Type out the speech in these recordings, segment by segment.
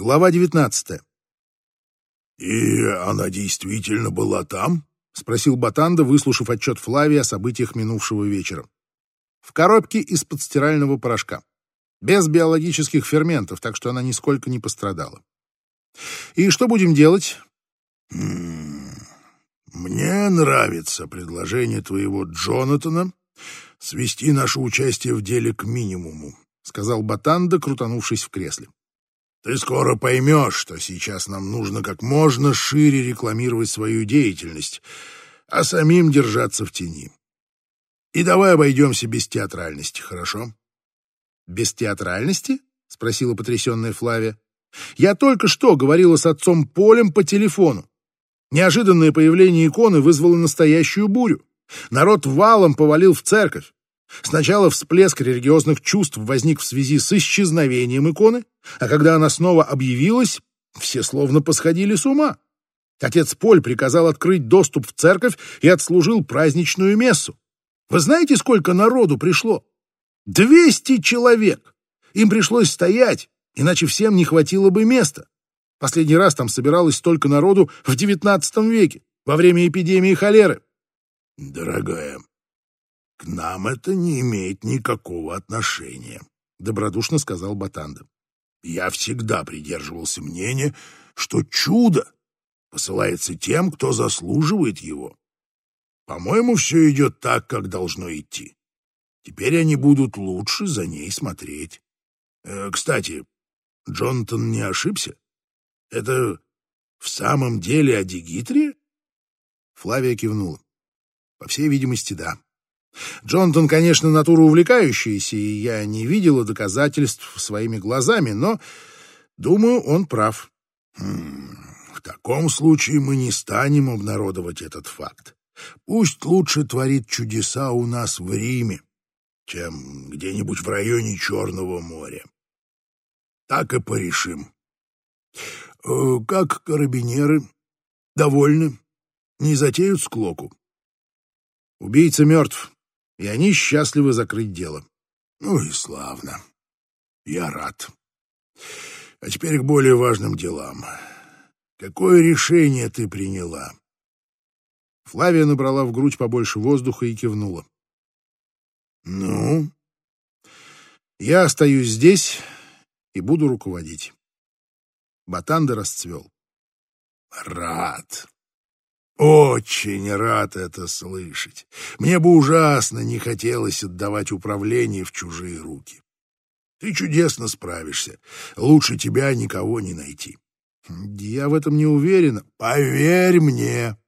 Глава девятнадцатая. «И она действительно была там?» — спросил Батанда, выслушав отчет Флавия о событиях минувшего вечера. «В коробке из-под стирального порошка. Без биологических ферментов, так что она нисколько не пострадала. И что будем делать?» «М-м, «Мне нравится предложение твоего Джонатана свести наше участие в деле к минимуму», — сказал Батанда, крутанувшись в кресле. Ты скоро поймешь, что сейчас нам нужно как можно шире рекламировать свою деятельность, а самим держаться в тени. И давай обойдемся без театральности, хорошо? Без театральности? спросила потрясенная Флавия. Я только что говорила с отцом Полем по телефону. Неожиданное появление иконы вызвало настоящую бурю. Народ валом повалил в церковь. Сначала всплеск религиозных чувств возник в связи с исчезновением иконы, а когда она снова объявилась, все словно посходили с ума. Отец Поль приказал открыть доступ в церковь и отслужил праздничную мессу. Вы знаете, сколько народу пришло? Двести человек! Им пришлось стоять, иначе всем не хватило бы места. Последний раз там собиралось столько народу в девятнадцатом веке, во время эпидемии холеры. Дорогая, к нам это не имеет никакого отношения, добродушно сказал Батанда. Я всегда придерживался мнения, что чудо посылается тем, кто заслуживает его. По-моему, все идет так, как должно идти. Теперь они будут лучше за ней смотреть. Э, кстати, Джонатан не ошибся? Это в самом деле о Дигитре? Флавия кивнула. По всей видимости, да. Джонатан, конечно, натура увлекающаяся, и я не видела доказательств своими глазами, но, думаю, он прав. Хм, в таком случае мы не станем обнародовать этот факт. Пусть лучше творит чудеса у нас в Риме, чем где-нибудь в районе Черного моря. Так и порешим. Э, как карабинеры? Довольны? Не затеют склоку? Убийца мертв и они счастливы закрыть дело. Ну и славно. Я рад. А теперь к более важным делам. Какое решение ты приняла? Флавия набрала в грудь побольше воздуха и кивнула. Ну? Я остаюсь здесь и буду руководить. Батанда расцвел. Рад. Очень рад это слышать. Мне бы ужасно не хотелось отдавать управление в чужие руки. Ты чудесно справишься. Лучше тебя никого не найти. Я в этом не уверена. Поверь мне.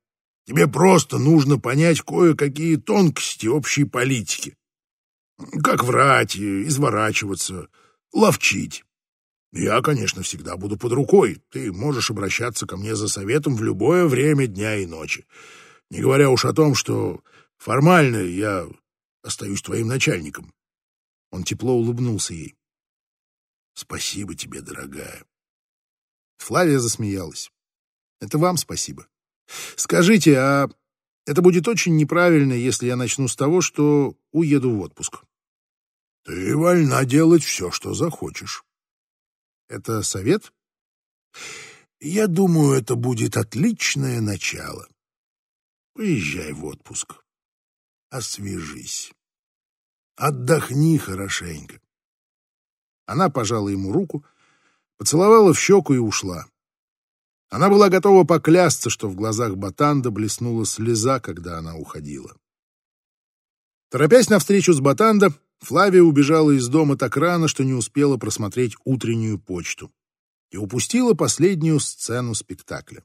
Тебе просто нужно понять кое-какие тонкости общей политики. Как врать, изворачиваться, ловчить. Я, конечно, всегда буду под рукой. Ты можешь обращаться ко мне за советом в любое время дня и ночи. Не говоря уж о том, что формально я остаюсь твоим начальником. Он тепло улыбнулся ей. Спасибо тебе, дорогая. Флавия засмеялась. Это вам спасибо. Скажите, а это будет очень неправильно, если я начну с того, что уеду в отпуск. Ты вольна делать все, что захочешь. Это совет? Я думаю, это будет отличное начало. Поезжай в отпуск. Освежись. Отдохни хорошенько. Она пожала ему руку, поцеловала в щеку и ушла. Она была готова поклясться, что в глазах Батанда блеснула слеза, когда она уходила. Торопясь навстречу с Батанда, Флавия убежала из дома так рано, что не успела просмотреть утреннюю почту и упустила последнюю сцену спектакля.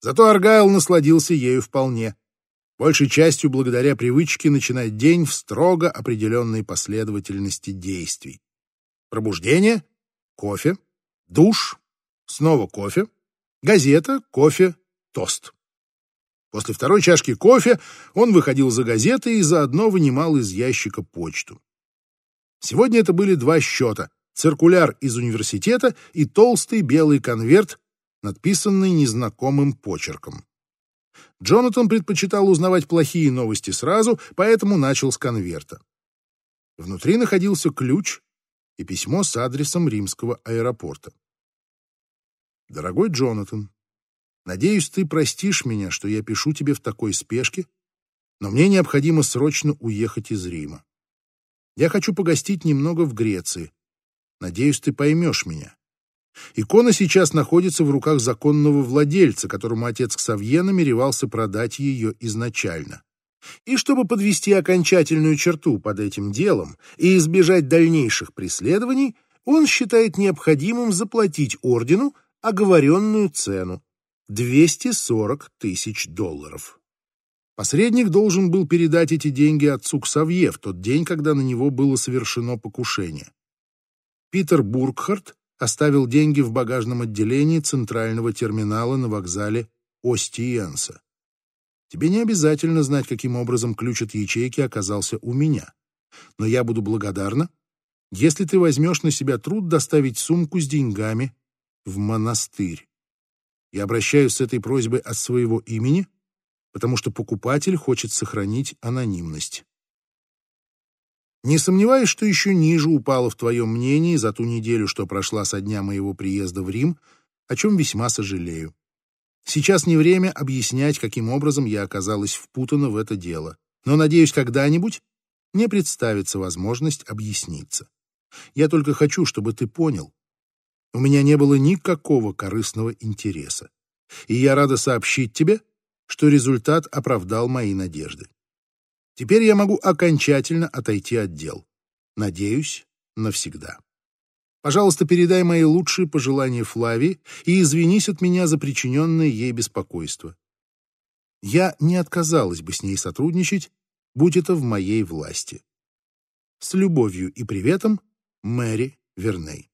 Зато Аргайл насладился ею вполне, большей частью благодаря привычке начинать день в строго определенной последовательности действий. Пробуждение, кофе, душ, снова кофе, газета, кофе, тост. После второй чашки кофе он выходил за газетой и заодно вынимал из ящика почту. Сегодня это были два счета — циркуляр из университета и толстый белый конверт, надписанный незнакомым почерком. Джонатан предпочитал узнавать плохие новости сразу, поэтому начал с конверта. Внутри находился ключ и письмо с адресом римского аэропорта. Дорогой Джонатан, надеюсь, ты простишь меня, что я пишу тебе в такой спешке, но мне необходимо срочно уехать из Рима. Я хочу погостить немного в Греции. Надеюсь, ты поймешь меня. Икона сейчас находится в руках законного владельца, которому отец Ксавье намеревался продать ее изначально. И чтобы подвести окончательную черту под этим делом и избежать дальнейших преследований, он считает необходимым заплатить ордену оговоренную цену — 240 тысяч долларов. Посредник должен был передать эти деньги отцу Ксавье в тот день, когда на него было совершено покушение. Питер Бургхарт оставил деньги в багажном отделении центрального терминала на вокзале Остиенса. Тебе не обязательно знать, каким образом ключ от ячейки оказался у меня. Но я буду благодарна, если ты возьмешь на себя труд доставить сумку с деньгами в монастырь. Я обращаюсь с этой просьбой от своего имени, потому что покупатель хочет сохранить анонимность. Не сомневаюсь, что еще ниже упало в твоем мнении за ту неделю, что прошла со дня моего приезда в Рим, о чем весьма сожалею. Сейчас не время объяснять, каким образом я оказалась впутана в это дело, но, надеюсь, когда-нибудь мне представится возможность объясниться. Я только хочу, чтобы ты понял. У меня не было никакого корыстного интереса, и я рада сообщить тебе, что результат оправдал мои надежды. Теперь я могу окончательно отойти от дел. Надеюсь, навсегда. Пожалуйста, передай мои лучшие пожелания Флавии и извинись от меня за причиненное ей беспокойство. Я не отказалась бы с ней сотрудничать, будь это в моей власти. С любовью и приветом, Мэри Верней.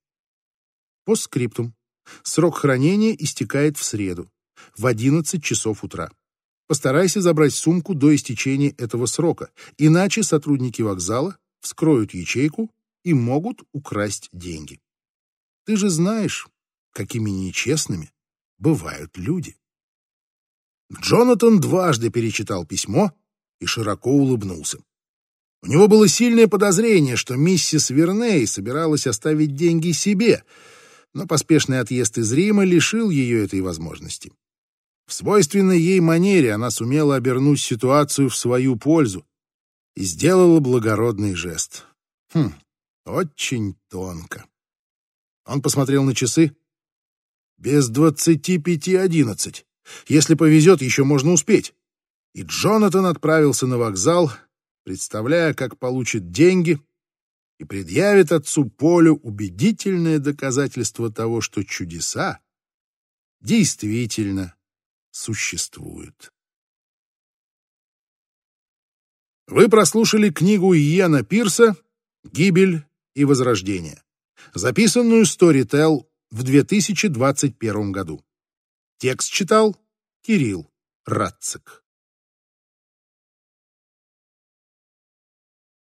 Постскриптум. Срок хранения истекает в среду в 11 часов утра. Постарайся забрать сумку до истечения этого срока, иначе сотрудники вокзала вскроют ячейку и могут украсть деньги. Ты же знаешь, какими нечестными бывают люди. Джонатан дважды перечитал письмо и широко улыбнулся. У него было сильное подозрение, что миссис Верней собиралась оставить деньги себе, но поспешный отъезд из Рима лишил ее этой возможности. В свойственной ей манере она сумела обернуть ситуацию в свою пользу и сделала благородный жест. Хм, очень тонко. Он посмотрел на часы. Без двадцати пяти одиннадцать. Если повезет, еще можно успеть. И Джонатан отправился на вокзал, представляя, как получит деньги и предъявит отцу Полю убедительное доказательство того, что чудеса действительно существуют. Вы прослушали книгу Иена Пирса «Гибель и возрождение», записанную Storytel в 2021 году. Текст читал Кирилл Радцик.